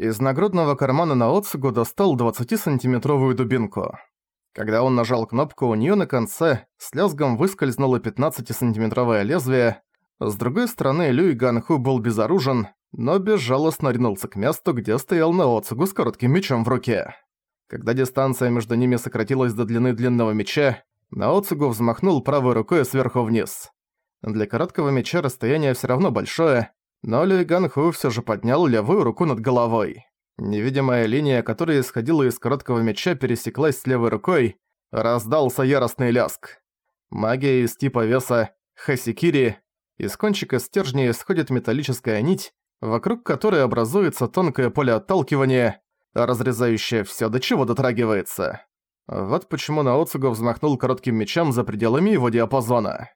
Из нагрудного кармана на Оцугу достал 20-сантиметровую дубинку. Когда он нажал кнопку, у неё на конце с лязгом выскользнуло 15-сантиметровое лезвие. С другой стороны, Люй Ганху был безоружен, но безжалостно ринулся к месту, где стоял на Оцугу с коротким мечом в руке. Когда дистанция между ними сократилась до длины длинного меча, Наоцугу взмахнул правой рукой сверху вниз. Для короткого меча расстояние всё равно большое, но Люй Ганху всё же поднял левую руку над головой. Невидимая линия, которая исходила из короткого меча, пересеклась с левой рукой, раздался яростный ляск. Магия из типа веса Хасикири, из кончика стержня исходит металлическая нить, вокруг которой образуется тонкое поле отталкивания, разрезающее всё, до чего дотрагивается. Вот почему Наоцугу взмахнул коротким мечом за пределами его диапазона.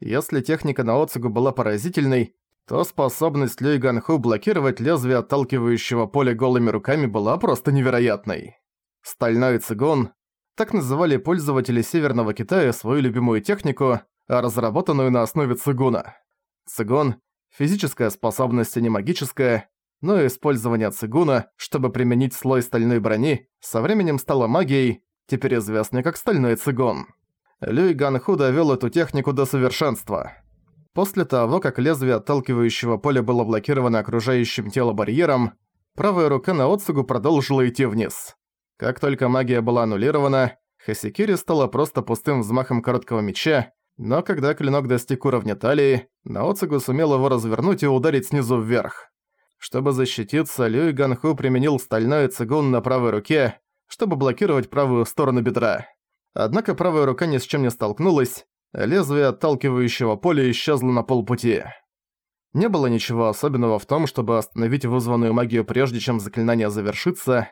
Если техника Наоцугу была поразительной, то способность Люй Ганху блокировать лезвие отталкивающего поля голыми руками была просто невероятной. Стальной цигун – так называли пользователи Северного Китая свою любимую технику, разработанную на основе цигуна. Цигун – физическая способность, а не магическая, но использование цигуна, чтобы применить слой стальной брони, со временем стало магией, теперь известной как стальной цигун. Люй Ганху довёл эту технику до совершенства – После того, как лезвие отталкивающего поля было блокировано окружающим тело барьером, правая рука на Оцугу продолжила идти вниз. Как только магия была аннулирована, Хасикири стала просто пустым взмахом короткого меча, но когда клинок достиг уровня талии, Наоцугу сумел его развернуть и ударить снизу вверх. Чтобы защититься, Люй Ганху применил стальной цигун на правой руке, чтобы блокировать правую сторону бедра. Однако правая рука ни с чем не столкнулась, Лезвие отталкивающего поля исчезло на полпути. Не было ничего особенного в том, чтобы остановить вызванную магию прежде, чем заклинание завершится.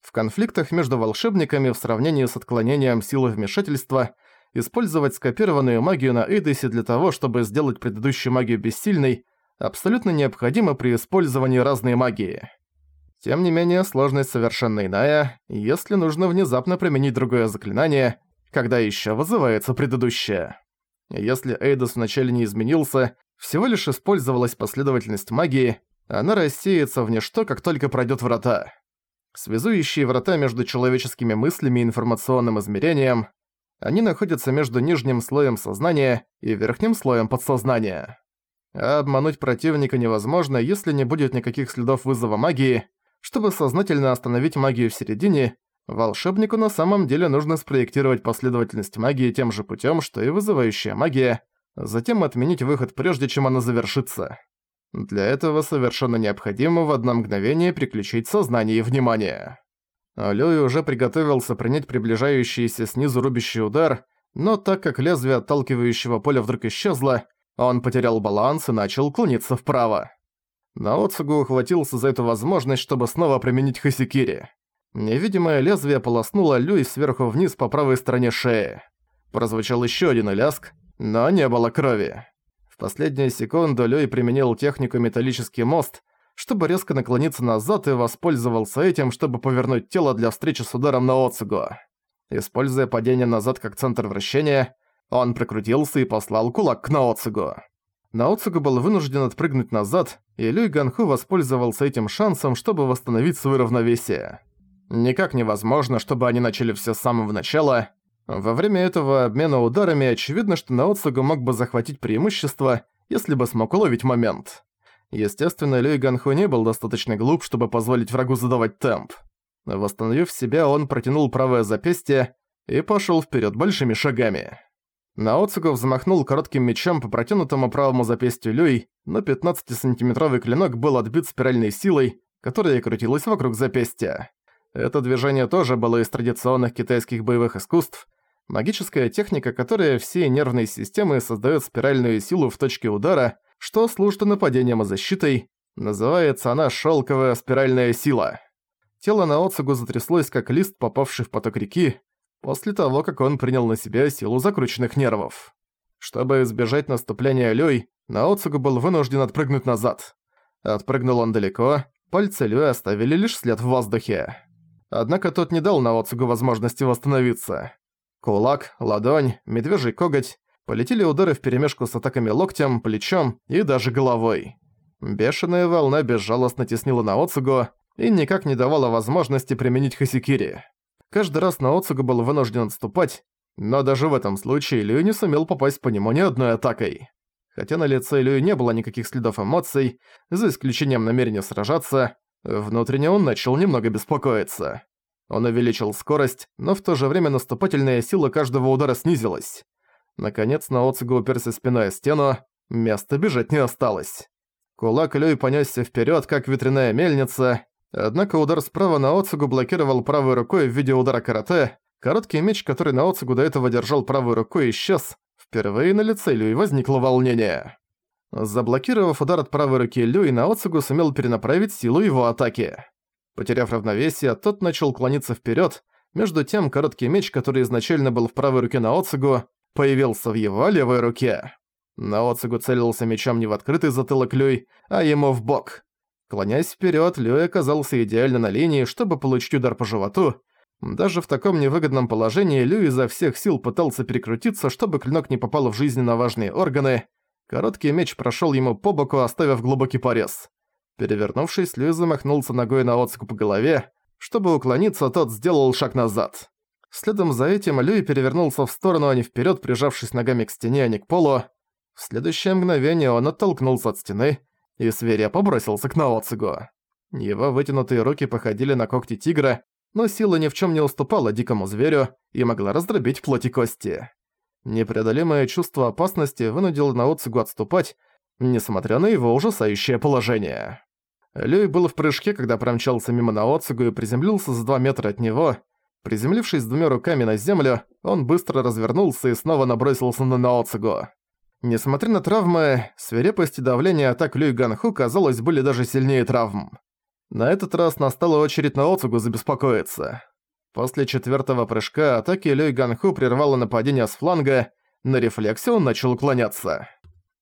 В конфликтах между волшебниками в сравнении с отклонением силы вмешательства использовать скопированную магию на Эйдесе для того, чтобы сделать предыдущую магию бессильной, абсолютно необходимо при использовании разной магии. Тем не менее, сложность совершенно иная, если нужно внезапно применить другое заклинание, когда еще вызывается предыдущее. Если Эйдос вначале не изменился, всего лишь использовалась последовательность магии, она рассеется в ничто, как только пройдет врата. Связующие врата между человеческими мыслями и информационным измерением, они находятся между нижним слоем сознания и верхним слоем подсознания. А обмануть противника невозможно, если не будет никаких следов вызова магии. Чтобы сознательно остановить магию в середине, Волшебнику на самом деле нужно спроектировать последовательность магии тем же путем, что и вызывающая магия, затем отменить выход прежде, чем она завершится. Для этого совершенно необходимо в одно мгновение приключить сознание и внимание. Люй уже приготовился принять приближающийся снизу рубящий удар, но так как лезвие отталкивающего поля вдруг исчезло, он потерял баланс и начал клониться вправо. Наоцугу ухватился за эту возможность, чтобы снова применить Хасикири. Невидимое лезвие полоснуло Люй сверху вниз по правой стороне шеи. Прозвучал еще один ляск, но не было крови. В последнюю секунду Люй применил технику «Металлический мост», чтобы резко наклониться назад и воспользовался этим, чтобы повернуть тело для встречи с ударом на Оцугу. Используя падение назад как центр вращения, он прокрутился и послал кулак к Наоцугу. Наоцугу был вынужден отпрыгнуть назад, и Люй Ганху воспользовался этим шансом, чтобы восстановить свое равновесие. Никак невозможно, чтобы они начали все с самого начала. Во время этого обмена ударами очевидно, что Наоцугу мог бы захватить преимущество, если бы смог уловить момент. Естественно, Люй Ганху не был достаточно глуп, чтобы позволить врагу задавать темп. Восстановив себя, он протянул правое запястье и пошел вперед большими шагами. Наоцугу взмахнул коротким мечом по протянутому правому запястью Люй, но 15-сантиметровый клинок был отбит спиральной силой, которая крутилась вокруг запястья. Это движение тоже было из традиционных китайских боевых искусств. Магическая техника, которая всей нервной системы создает спиральную силу в точке удара, что служит нападением и защитой. Называется она «шелковая спиральная сила». Тело Наоцугу затряслось, как лист, попавший в поток реки, после того, как он принял на себя силу закрученных нервов. Чтобы избежать наступления Люй, Наоцугу был вынужден отпрыгнуть назад. Отпрыгнул он далеко, пальцы Люй оставили лишь след в воздухе. Однако тот не дал Наоцугу возможности восстановиться. Кулак, ладонь, медвежий коготь полетели удары вперемешку с атаками локтем, плечом и даже головой. Бешеная волна безжалостно теснила Наоцугу, и никак не давала возможности применить Хасикири. Каждый раз Наоцуга был вынужден отступать, но даже в этом случае Люй не сумел попасть по нему ни одной атакой. Хотя на лице Люи не было никаких следов эмоций, за исключением намерения сражаться, внутренне он начал немного беспокоиться. Он увеличил скорость, но в то же время наступательная сила каждого удара снизилась. Наконец Наоцуга уперся спиной о стену, места бежать не осталось. Кулак Люй понесся вперед, как ветряная мельница, однако удар справа на Оцугу блокировал правой рукой в виде удара карате, короткий меч, который на Оцугу до этого держал правой рукой, исчез, впервые на лице Люй возникло волнение. Заблокировав удар от правой руки Люй, на Оцугу сумел перенаправить силу его атаки. Потеряв равновесие, тот начал клониться вперед. между тем короткий меч, который изначально был в правой руке на Оцугу, появился в его левой руке. Наоцигу целился мечом не в открытый затылок Люй, а ему в бок. Клонясь вперед, Люй оказался идеально на линии, чтобы получить удар по животу. Даже в таком невыгодном положении Люй изо всех сил пытался перекрутиться, чтобы клинок не попал в жизненно важные органы. Короткий меч прошел ему по боку, оставив глубокий порез. Перевернувшись, Люй замахнулся ногой на Оцигу по голове. Чтобы уклониться, тот сделал шаг назад. Следом за этим Люй перевернулся в сторону, а не вперед, прижавшись ногами к стене, а не к полу. В следующее мгновение он оттолкнулся от стены и свирепо бросился к Наоцигу. Его вытянутые руки походили на когти тигра, но сила ни в чем не уступала дикому зверю и могла раздробить плоть и кости. Непреодолимое чувство опасности вынудило Наоцигу отступать, несмотря на его ужасающее положение. Люй был в прыжке, когда промчался мимо Наоцигу и приземлился за два метра от него. Приземлившись двумя руками на землю, он быстро развернулся и снова набросился на Наоцигу. Несмотря на травмы, свирепость и давление атак Люй Ганху, казалось, были даже сильнее травм. На этот раз настала очередь на забеспокоиться. После четвертого прыжка атаки Люй Ганху прервало нападение с фланга, на рефлексе он начал уклоняться.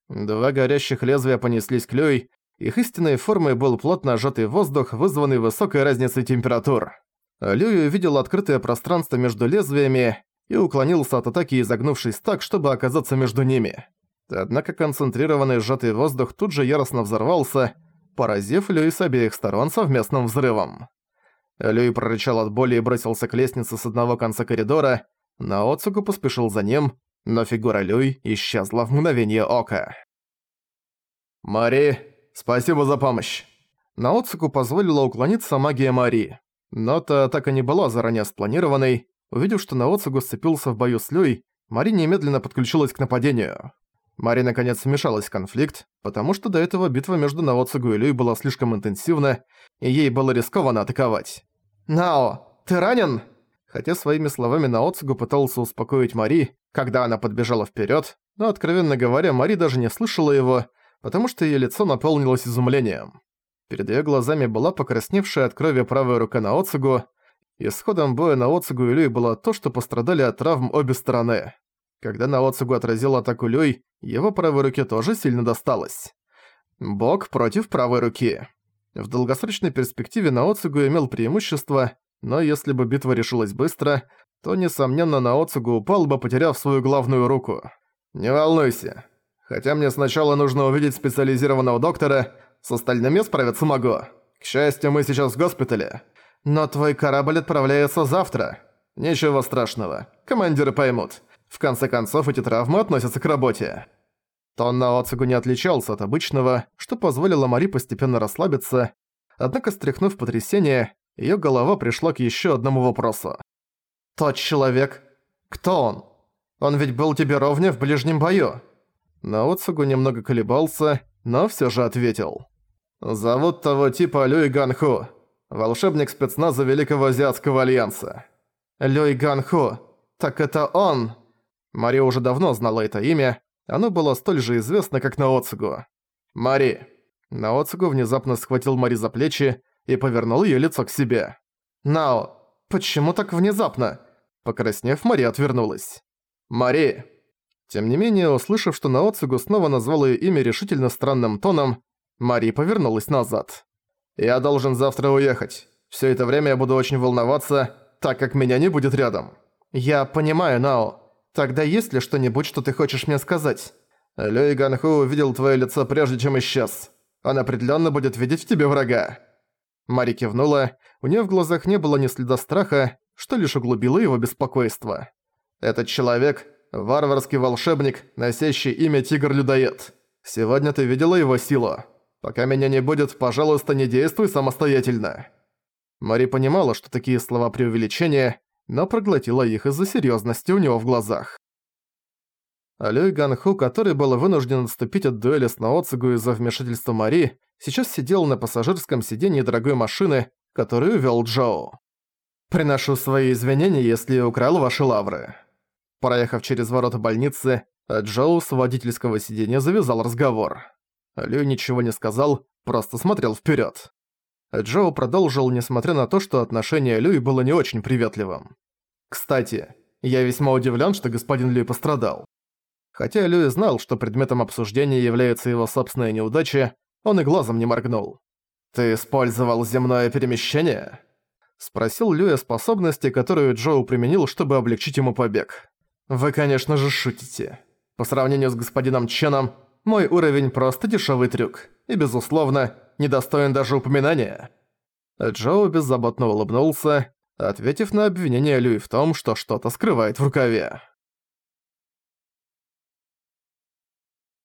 Два горящих лезвия понеслись к Люй, их истинной формой был плотно сжатый воздух, вызванный высокой разницей температур. Люй увидел открытое пространство между лезвиями и уклонился от атаки, изогнувшись так, чтобы оказаться между ними. Однако концентрированный сжатый воздух тут же яростно взорвался, поразив Люи с обеих сторон совместным взрывом. Люи прорычал от боли и бросился к лестнице с одного конца коридора, на Оцуку поспешил за ним, но фигура Люй исчезла в мгновение ока. «Мари, спасибо за помощь!» На Оцуку позволила уклониться магия Мари. Но та атака не была заранее спланированной. Увидев, что на Оцугу сцепился в бою с Люй, Мари немедленно подключилась к нападению. Мари наконец вмешалась в конфликт, потому что до этого битва между Наоцугу и Люй была слишком интенсивна, и ей было рискованно атаковать. «Нао, ты ранен?» Хотя своими словами Наоцугу пытался успокоить Мари, когда она подбежала вперед, но, откровенно говоря, Мари даже не слышала его, потому что ее лицо наполнилось изумлением. Перед ее глазами была покрасневшая от крови правая рука Наоцугу, Исходом боя Наоцугу и Люй было то, что пострадали от травм обе стороны. Когда Наоцугу отразил атаку Люй, его правой руке тоже сильно досталось. Бок против правой руки. В долгосрочной перспективе Наоцугу имел преимущество, но если бы битва решилась быстро, то, несомненно, Наоцугу упал бы, потеряв свою главную руку. «Не волнуйся. Хотя мне сначала нужно увидеть специализированного доктора, с остальными справиться могу. К счастью, мы сейчас в госпитале. Но твой корабль отправляется завтра. Ничего страшного. Командиры поймут. В конце концов, эти травмы относятся к работе. Тон Наоцигу не отличался от обычного, что позволило Мари постепенно расслабиться, однако, стряхнув потрясение, её голова пришла к ещё одному вопросу. «Тот человек, кто он? Он ведь был тебе ровня в ближнем бою?» Наоцигу немного колебался, но всё же ответил. «Зовут того типа Люй Ганху, волшебник спецназа Великого Азиатского Альянса». «Люй Ганху, так это он!» Мари уже давно знала это имя, оно было столь же известно, как Наоцугу. «Мари!» Наоцугу внезапно схватил Мари за плечи и повернул её лицо к себе. «Нао, почему так внезапно?» Покраснев, Мари отвернулась. «Мари!» Тем не менее, услышав, что Наоцугу снова назвал её имя решительно странным тоном, Мари повернулась назад. «Я должен завтра уехать. Всё это время я буду очень волноваться, так как меня не будет рядом». «Я понимаю, Нао. Тогда есть ли что-нибудь, что ты хочешь мне сказать? Люй Ганху увидел твое лицо прежде, чем исчез. Он определенно будет видеть в тебе врага. Мари кивнула, у нее в глазах не было ни следа страха, что лишь углубило его беспокойство. «Этот человек — варварский волшебник, носящий имя Тигр-Людоед. Сегодня ты видела его силу. Пока меня не будет, пожалуйста, не действуй самостоятельно». Мари понимала, что такие слова преувеличения, но проглотила их из-за серьёзности у него в глазах. Алёй Ганху, который был вынужден отступить от дуэли с Наоцигу из-за вмешательства Мари, сейчас сидел на пассажирском сиденье дорогой машины, которую вёл Джоу. «Приношу свои извинения, если украл ваши лавры». Проехав через ворота больницы, Джоу с водительского сиденья завязал разговор. Лю ничего не сказал, просто смотрел вперед. Джоу продолжил, несмотря на то, что отношение Люи было не очень приветливым. «Кстати, я весьма удивлен, что господин Люи пострадал. Хотя Люи знал, что предметом обсуждения является его собственная неудача, он и глазом не моргнул. «Ты использовал земное перемещение?» Спросил Люя способности, которую Джоу применил, чтобы облегчить ему побег. «Вы, конечно же, шутите. По сравнению с господином Ченом, мой уровень просто дешевый трюк. И, безусловно, недостоин даже упоминания». Джоу беззаботно улыбнулся, ответив на обвинение Люи в том, что что-то скрывает в рукаве.